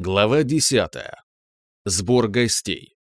Глава 10. Сбор гостей.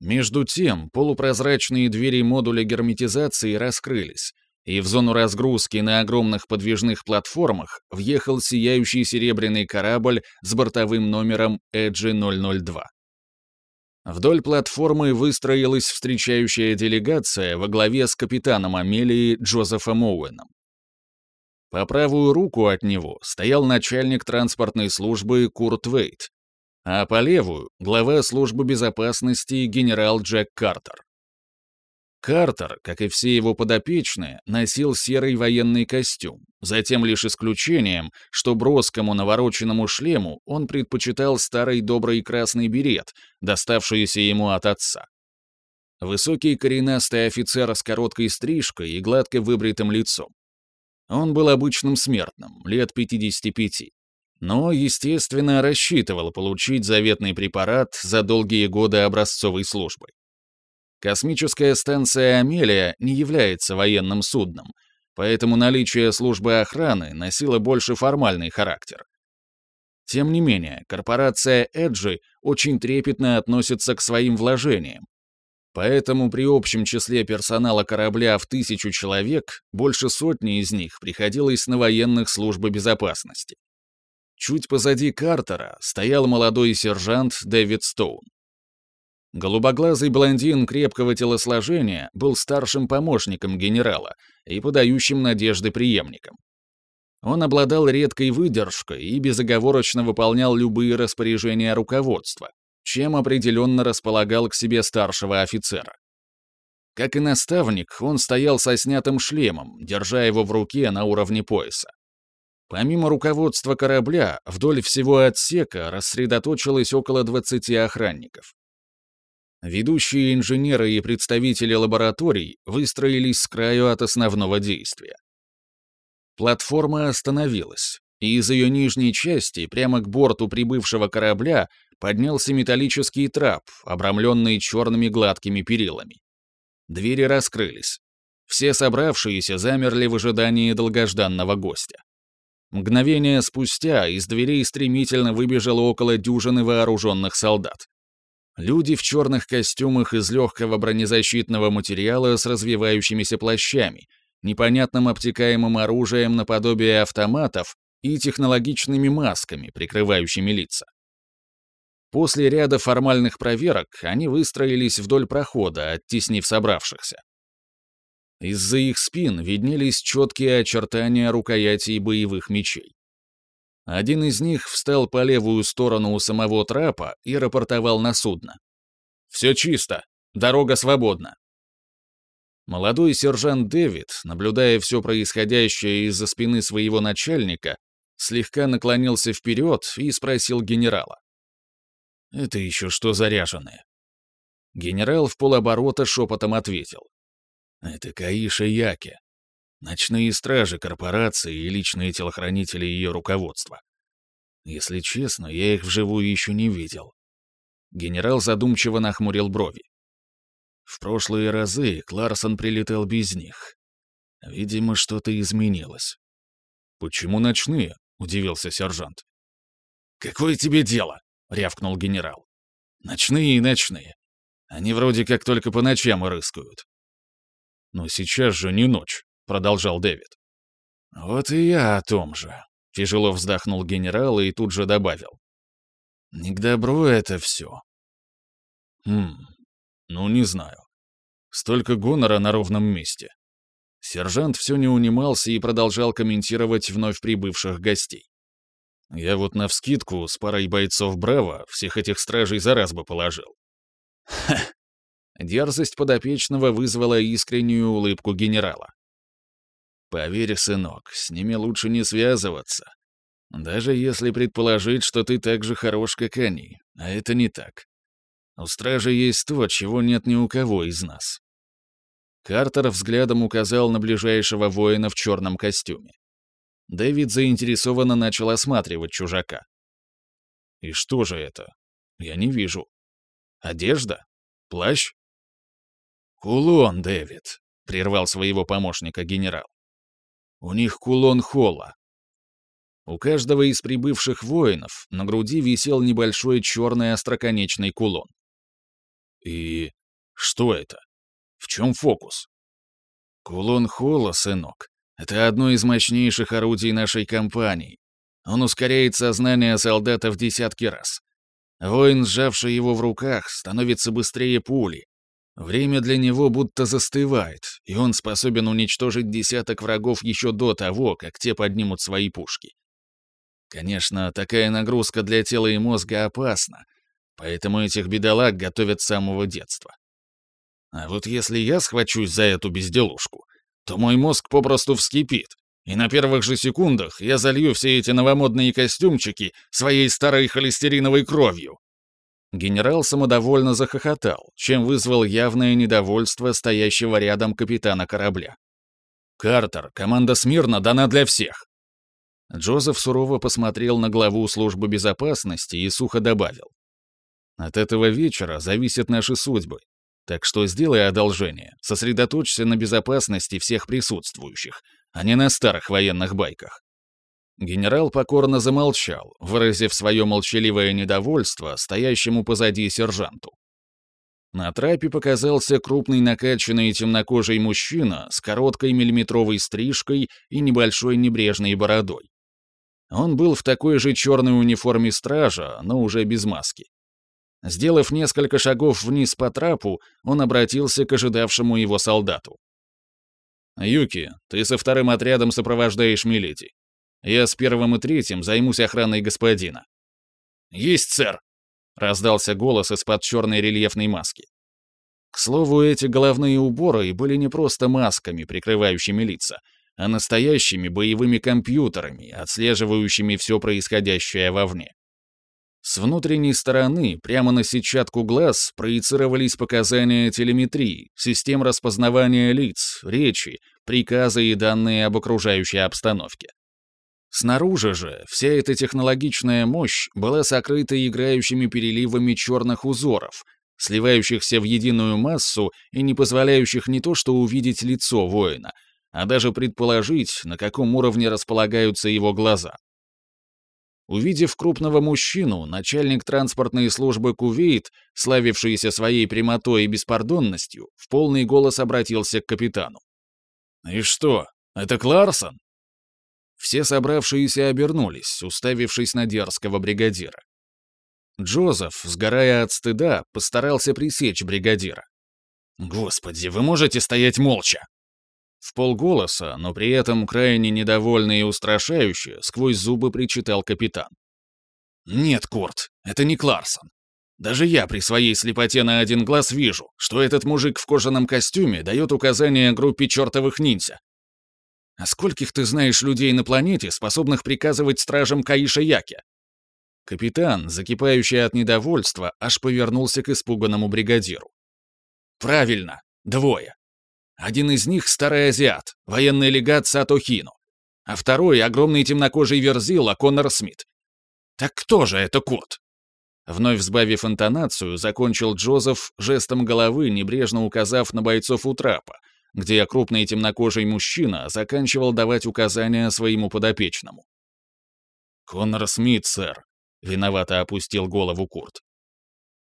Между тем, полупрозрачные двери модуля герметизации раскрылись, и в зону разгрузки на огромных подвижных платформах въехал сияющий серебряный корабль с бортовым номером Эджи 002. Вдоль платформы выстроилась встречающая делегация во главе с капитаном Амелии Джозефом Оуэном. По правую руку от него стоял начальник транспортной службы Курт Вейт, а по левую — глава службы безопасности генерал Джек Картер. Картер, как и все его подопечные, носил серый военный костюм, затем лишь исключением, что броскому навороченному шлему он предпочитал старый добрый красный берет, доставшийся ему от отца. Высокий коренастый офицер с короткой стрижкой и гладко выбритым лицом. Он был обычным смертным, лет 55. Но, естественно, рассчитывал получить заветный препарат за долгие годы образцовой службы. Космическая станция «Амелия» не является военным судном, поэтому наличие службы охраны носило больше формальный характер. Тем не менее, корпорация «Эджи» очень трепетно относится к своим вложениям, Поэтому при общем числе персонала корабля в тысячу человек больше сотни из них приходилось на военных службы безопасности. Чуть позади Картера стоял молодой сержант Дэвид Стоун. Голубоглазый блондин крепкого телосложения был старшим помощником генерала и подающим надежды преемником. Он обладал редкой выдержкой и безоговорочно выполнял любые распоряжения руководства, чем определенно располагал к себе старшего офицера. Как и наставник, он стоял со снятым шлемом, держа его в руке на уровне пояса. Помимо руководства корабля, вдоль всего отсека рассредоточилось около 20 охранников. Ведущие инженеры и представители лабораторий выстроились с краю от основного действия. Платформа остановилась, и из ее нижней части прямо к борту прибывшего корабля поднялся металлический трап, обрамленный черными гладкими перилами. Двери раскрылись. Все собравшиеся замерли в ожидании долгожданного гостя. Мгновение спустя из дверей стремительно выбежало около дюжины вооруженных солдат. Люди в черных костюмах из легкого бронезащитного материала с развивающимися плащами, непонятным обтекаемым оружием наподобие автоматов и технологичными масками, прикрывающими лица. После ряда формальных проверок они выстроились вдоль прохода, оттеснив собравшихся. Из-за их спин виднелись четкие очертания рукоятей боевых мечей. Один из них встал по левую сторону у самого трапа и рапортовал на судно. «Все чисто. Дорога свободна». Молодой сержант Дэвид, наблюдая все происходящее из-за спины своего начальника, слегка наклонился вперед и спросил генерала. Это еще что заряженное? Генерал в полоборота шепотом ответил. Это Каиша Яки. Ночные стражи корпорации и личные телохранители ее руководства. Если честно, я их вживую еще не видел. Генерал задумчиво нахмурил брови. В прошлые разы Кларсон прилетел без них. Видимо, что-то изменилось. «Почему ночные?» — удивился сержант. «Какое тебе дело?» — рявкнул генерал. «Ночные и ночные. Они вроде как только по ночам рыскают». «Но сейчас же не ночь», — продолжал Дэвид. «Вот и я о том же», — тяжело вздохнул генерал и тут же добавил. «Не к добру это все». «Хм, ну не знаю. Столько гонора на ровном месте». Сержант все не унимался и продолжал комментировать вновь прибывших гостей. Я вот навскидку с парой бойцов Браво всех этих стражей за раз бы положил. Ха! Дерзость подопечного вызвала искреннюю улыбку генерала. Поверь, сынок, с ними лучше не связываться. Даже если предположить, что ты так же хорош, как они. А это не так. У стражи есть то, чего нет ни у кого из нас. Картер взглядом указал на ближайшего воина в черном костюме. Дэвид заинтересованно начал осматривать чужака. «И что же это? Я не вижу. Одежда? Плащ?» «Кулон, Дэвид», — прервал своего помощника генерал. «У них кулон холла». У каждого из прибывших воинов на груди висел небольшой черный остроконечный кулон. И что это? В чем фокус? Кулон Холла, сынок, это одно из мощнейших орудий нашей компании. Он ускоряет сознание солдата в десятки раз. Воин, сжавший его в руках, становится быстрее пули. Время для него будто застывает, и он способен уничтожить десяток врагов еще до того, как те поднимут свои пушки. Конечно, такая нагрузка для тела и мозга опасна, поэтому этих бедолаг готовят с самого детства. А вот если я схвачусь за эту безделушку, то мой мозг попросту вскипит, и на первых же секундах я залью все эти новомодные костюмчики своей старой холестериновой кровью. Генерал самодовольно захохотал, чем вызвал явное недовольство стоящего рядом капитана корабля. «Картер, команда смирно дана для всех!» Джозеф сурово посмотрел на главу службы безопасности и сухо добавил. «От этого вечера зависят наши судьбы, так что сделай одолжение, сосредоточься на безопасности всех присутствующих, а не на старых военных байках. Генерал покорно замолчал, выразив свое молчаливое недовольство стоящему позади сержанту. На трапе показался крупный накачанный темнокожий мужчина с короткой миллиметровой стрижкой и небольшой небрежной бородой. Он был в такой же черной униформе стража, но уже без маски. Сделав несколько шагов вниз по трапу, он обратился к ожидавшему его солдату. «Юки, ты со вторым отрядом сопровождаешь Милети. Я с первым и третьим займусь охраной господина». «Есть, сэр!» — раздался голос из-под черной рельефной маски. К слову, эти головные уборы были не просто масками, прикрывающими лица, а настоящими боевыми компьютерами, отслеживающими все происходящее вовне. С внутренней стороны, прямо на сетчатку глаз, проецировались показания телеметрии, систем распознавания лиц, речи, приказы и данные об окружающей обстановке. Снаружи же вся эта технологичная мощь была сокрыта играющими переливами черных узоров, сливающихся в единую массу и не позволяющих не то что увидеть лицо воина, а даже предположить, на каком уровне располагаются его глаза. Увидев крупного мужчину, начальник транспортной службы Кувейт, славившийся своей прямотой и беспардонностью, в полный голос обратился к капитану. «И что, это Кларсон?» Все собравшиеся обернулись, уставившись на дерзкого бригадира. Джозеф, сгорая от стыда, постарался пресечь бригадира. «Господи, вы можете стоять молча?» В полголоса, но при этом крайне недовольный и устрашающе, сквозь зубы причитал капитан. «Нет, Курт, это не Кларсон. Даже я при своей слепоте на один глаз вижу, что этот мужик в кожаном костюме дает указания группе чертовых ниндзя. А скольких ты знаешь людей на планете, способных приказывать стражам Каиша Яки?» Капитан, закипающий от недовольства, аж повернулся к испуганному бригадиру. «Правильно, двое. Один из них — старый азиат, военный легат Сато Хину, а второй — огромный темнокожий верзила Коннор Смит. Так кто же это кот? Вновь взбавив интонацию, закончил Джозеф жестом головы, небрежно указав на бойцов у трапа, где крупный темнокожий мужчина заканчивал давать указания своему подопечному. «Коннор Смит, сэр», — виновато опустил голову Курт.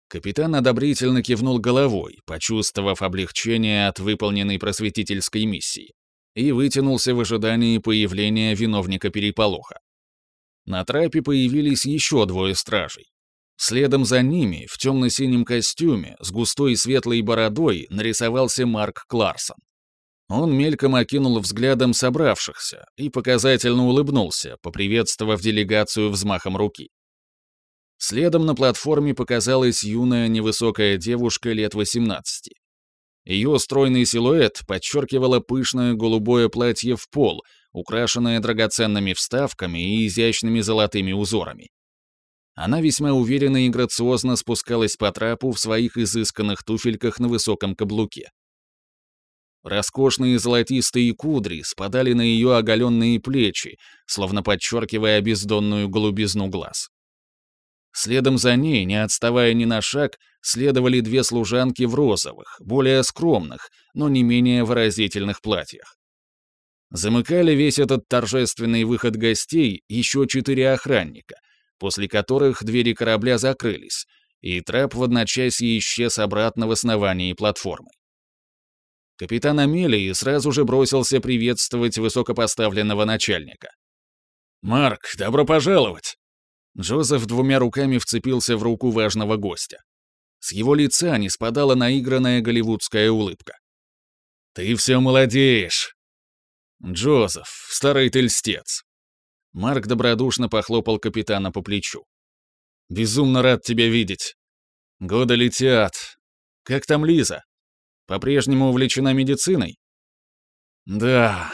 Капитан одобрительно кивнул головой, почувствовав облегчение от выполненной просветительской миссии, и вытянулся в ожидании появления виновника переполоха. На трапе появились еще двое стражей. Следом за ними, в темно-синем костюме, с густой светлой бородой, нарисовался Марк Кларсон. Он мельком окинул взглядом собравшихся и показательно улыбнулся, поприветствовав делегацию взмахом руки. Следом на платформе показалась юная невысокая девушка лет 18. Ее стройный силуэт подчеркивало пышное голубое платье в пол, украшенное драгоценными вставками и изящными золотыми узорами. Она весьма уверенно и грациозно спускалась по трапу в своих изысканных туфельках на высоком каблуке. Роскошные золотистые кудри спадали на ее оголенные плечи, словно подчеркивая бездонную голубизну глаз. Следом за ней, не отставая ни на шаг, следовали две служанки в розовых, более скромных, но не менее выразительных платьях. Замыкали весь этот торжественный выход гостей еще четыре охранника, после которых двери корабля закрылись, и трап в одночасье исчез обратно в основании платформы. Капитан Амелии сразу же бросился приветствовать высокопоставленного начальника. «Марк, добро пожаловать!» Джозеф двумя руками вцепился в руку важного гостя. С его лица не спадала наигранная голливудская улыбка. «Ты все молодеешь!» «Джозеф, старый ты льстец!» Марк добродушно похлопал капитана по плечу. «Безумно рад тебя видеть. Годы летят. Как там Лиза? По-прежнему увлечена медициной?» «Да».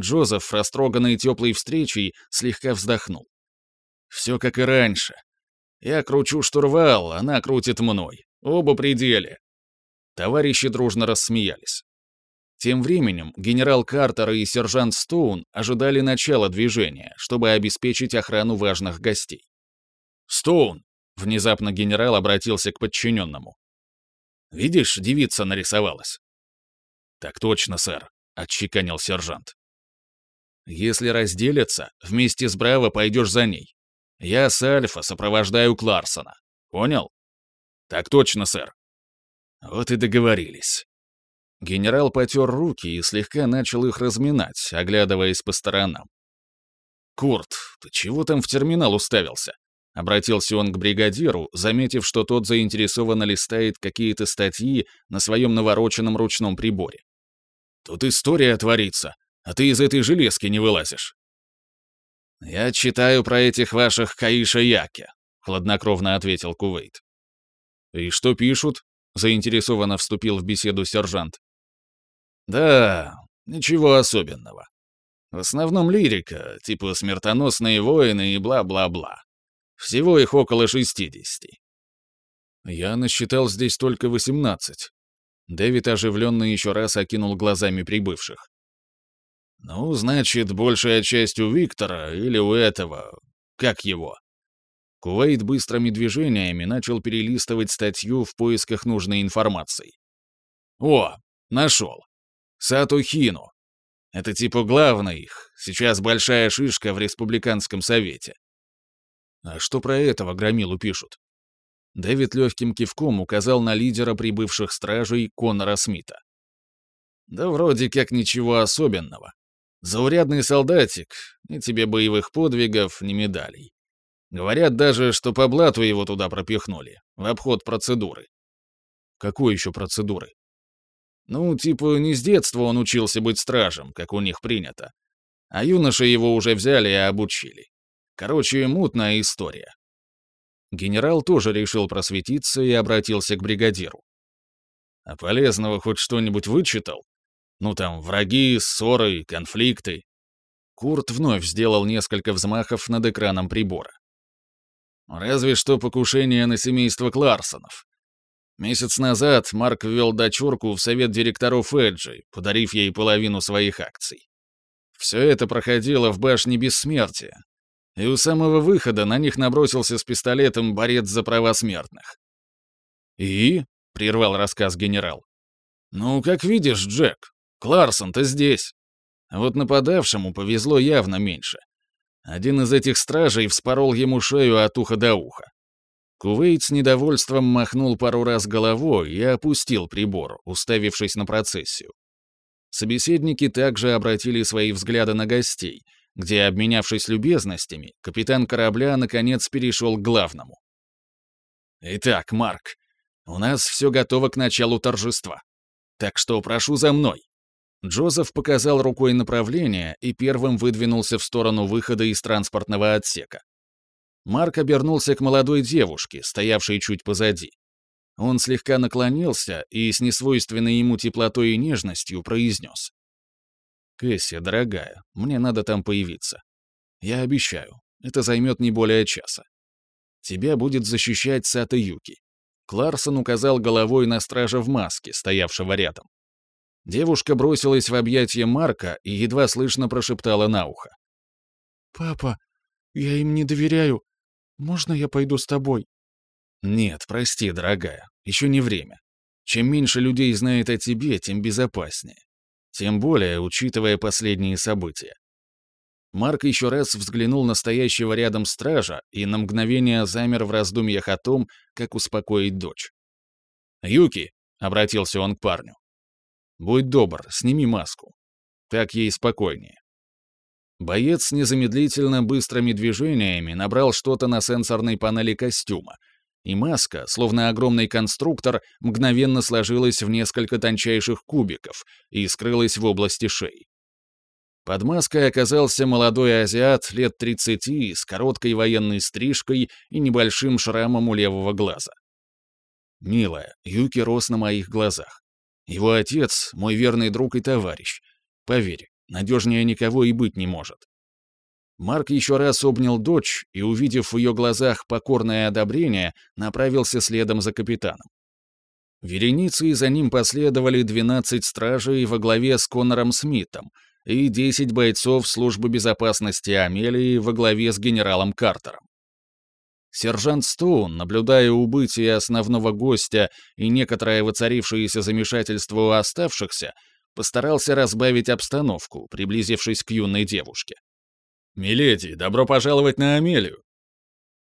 Джозеф, растроганный теплой встречей, слегка вздохнул. «Все как и раньше. Я кручу штурвал, она крутит мной. Оба пределе». Товарищи дружно рассмеялись. Тем временем генерал Картер и сержант Стоун ожидали начала движения, чтобы обеспечить охрану важных гостей. «Стоун!» — внезапно генерал обратился к подчиненному. «Видишь, девица нарисовалась». «Так точно, сэр», — отчеканил сержант. «Если разделятся, вместе с Браво пойдешь за ней. Я с Альфа сопровождаю Кларсона. Понял?» «Так точно, сэр». «Вот и договорились». Генерал потер руки и слегка начал их разминать, оглядываясь по сторонам. «Курт, ты чего там в терминал уставился?» Обратился он к бригадиру, заметив, что тот заинтересованно листает какие-то статьи на своем навороченном ручном приборе. «Тут история творится, а ты из этой железки не вылазишь». «Я читаю про этих ваших Каиша-Яки», — хладнокровно ответил Кувейт. «И что пишут?» — заинтересованно вступил в беседу сержант. Да, ничего особенного. В основном лирика, типа «Смертоносные воины» и бла-бла-бла. Всего их около 60. Я насчитал здесь только 18. Дэвид оживленно еще раз окинул глазами прибывших. Ну, значит, большая часть у Виктора или у этого... Как его? Кувейт быстрыми движениями начал перелистывать статью в поисках нужной информации. О, нашел. Сатухину. Это типа главный их. Сейчас большая шишка в Республиканском совете. А что про этого громилу пишут? Дэвид легким кивком указал на лидера прибывших стражей Конора Смита. Да вроде как ничего особенного. Заурядный солдатик, ни тебе боевых подвигов, ни медалей. Говорят даже, что по блату его туда пропихнули, в обход процедуры. Какой еще процедуры? Ну, типа, не с детства он учился быть стражем, как у них принято. А юноши его уже взяли и обучили. Короче, мутная история. Генерал тоже решил просветиться и обратился к бригадиру. А полезного хоть что-нибудь вычитал? Ну там, враги, ссоры, конфликты. Курт вновь сделал несколько взмахов над экраном прибора. Разве что покушение на семейство Кларсонов. Месяц назад Марк ввел дочурку в совет директоров Эджи, подарив ей половину своих акций. Все это проходило в башне Бессмертия, и у самого выхода на них набросился с пистолетом борец за права смертных. «И?» — прервал рассказ генерал. «Ну, как видишь, Джек, Кларсон-то здесь. А вот нападавшему повезло явно меньше. Один из этих стражей вспорол ему шею от уха до уха. Кувейт с недовольством махнул пару раз головой и опустил прибор, уставившись на процессию. Собеседники также обратили свои взгляды на гостей, где, обменявшись любезностями, капитан корабля наконец перешел к главному. «Итак, Марк, у нас все готово к началу торжества. Так что прошу за мной». Джозеф показал рукой направление и первым выдвинулся в сторону выхода из транспортного отсека. Марк обернулся к молодой девушке, стоявшей чуть позади. Он слегка наклонился и с несвойственной ему теплотой и нежностью произнес. «Кэсси, дорогая, мне надо там появиться. Я обещаю, это займет не более часа. Тебя будет защищать Сата Юки». Кларсон указал головой на стража в маске, стоявшего рядом. Девушка бросилась в объятия Марка и едва слышно прошептала на ухо. «Папа, я им не доверяю. Можно я пойду с тобой?» «Нет, прости, дорогая, еще не время. Чем меньше людей знает о тебе, тем безопаснее. Тем более, учитывая последние события. Марк еще раз взглянул на стоящего рядом стража и на мгновение замер в раздумьях о том, как успокоить дочь. «Юки!» — обратился он к парню. «Будь добр, сними маску. Так ей спокойнее». Боец незамедлительно быстрыми движениями набрал что-то на сенсорной панели костюма, и маска, словно огромный конструктор, мгновенно сложилась в несколько тончайших кубиков и скрылась в области шеи. Под маской оказался молодой азиат лет 30 с короткой военной стрижкой и небольшим шрамом у левого глаза. Милая, Юки рос на моих глазах. Его отец — мой верный друг и товарищ. Поверь, надежнее никого и быть не может. Марк еще раз обнял дочь и, увидев в ее глазах покорное одобрение, направился следом за капитаном. Вереницей за ним последовали 12 стражей во главе с Конором Смитом и 10 бойцов службы безопасности Амелии во главе с генералом Картером. Сержант Стоун, наблюдая убытие основного гостя и некоторое воцарившееся замешательство у оставшихся, постарался разбавить обстановку, приблизившись к юной девушке. «Миледи, добро пожаловать на Амелию!»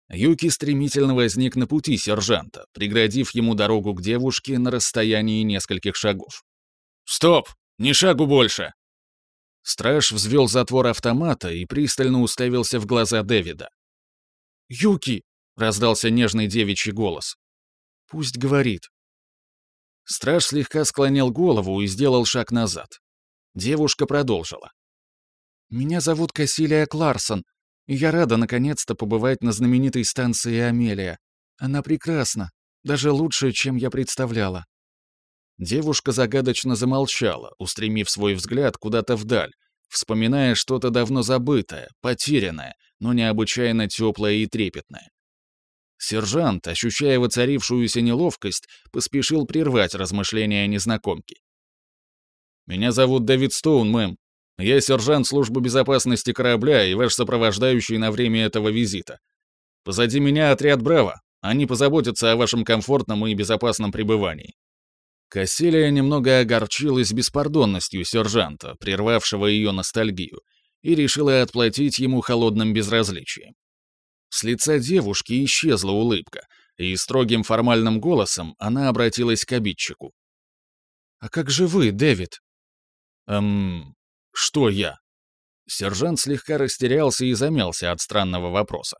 Юки стремительно возник на пути сержанта, преградив ему дорогу к девушке на расстоянии нескольких шагов. «Стоп! Ни шагу больше!» Страж взвел затвор автомата и пристально уставился в глаза Дэвида. «Юки!» — раздался нежный девичий голос. «Пусть говорит». Страж слегка склонил голову и сделал шаг назад. Девушка продолжила. Меня зовут Кассилия Кларсон, и я рада наконец-то побывать на знаменитой станции Амелия. Она прекрасна, даже лучше, чем я представляла». Девушка загадочно замолчала, устремив свой взгляд куда-то вдаль, вспоминая что-то давно забытое, потерянное, но необычайно теплое и трепетное. Сержант, ощущая воцарившуюся неловкость, поспешил прервать размышления незнакомки. «Меня зовут Дэвид Стоун, мэм. Я сержант службы безопасности корабля и ваш сопровождающий на время этого визита. Позади меня отряд «Браво». Они позаботятся о вашем комфортном и безопасном пребывании». Кассилия немного огорчилась беспардонностью сержанта, прервавшего ее ностальгию, и решила отплатить ему холодным безразличием. С лица девушки исчезла улыбка, и строгим формальным голосом она обратилась к обидчику. «А как же вы, Дэвид?» «Эм, «Что я?» Сержант слегка растерялся и замялся от странного вопроса.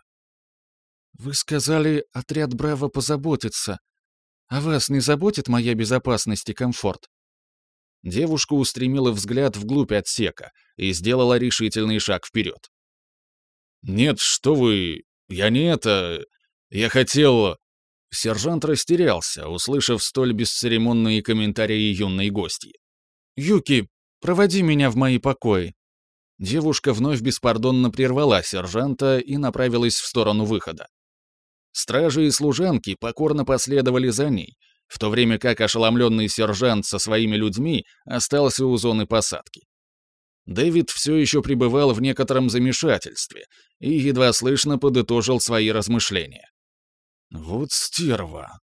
«Вы сказали, отряд Браво позаботится. А вас не заботит моя безопасность и комфорт?» Девушка устремила взгляд вглубь отсека и сделала решительный шаг вперед. «Нет, что вы... Я не это... Я хотел...» Сержант растерялся, услышав столь бесцеремонные комментарии юной гости. «Юки, Проводи меня в мои покои». Девушка вновь беспардонно прервала сержанта и направилась в сторону выхода. Стражи и служанки покорно последовали за ней, в то время как ошеломленный сержант со своими людьми остался у зоны посадки. Дэвид все еще пребывал в некотором замешательстве и едва слышно подытожил свои размышления. «Вот стерва»,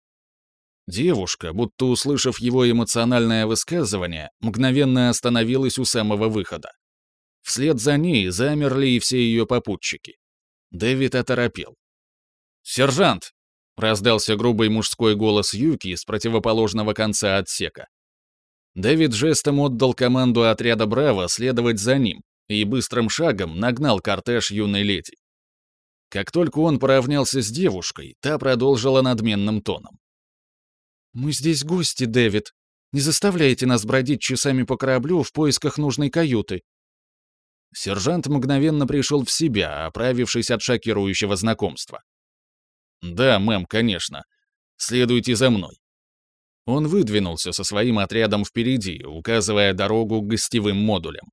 Девушка, будто услышав его эмоциональное высказывание, мгновенно остановилась у самого выхода. Вслед за ней замерли и все ее попутчики. Дэвид оторопел. «Сержант!» — раздался грубый мужской голос Юки с противоположного конца отсека. Дэвид жестом отдал команду отряда «Браво» следовать за ним и быстрым шагом нагнал кортеж юной леди. Как только он поравнялся с девушкой, та продолжила надменным тоном. «Мы здесь гости, Дэвид. Не заставляйте нас бродить часами по кораблю в поисках нужной каюты». Сержант мгновенно пришел в себя, оправившись от шокирующего знакомства. «Да, мэм, конечно. Следуйте за мной». Он выдвинулся со своим отрядом впереди, указывая дорогу к гостевым модулям.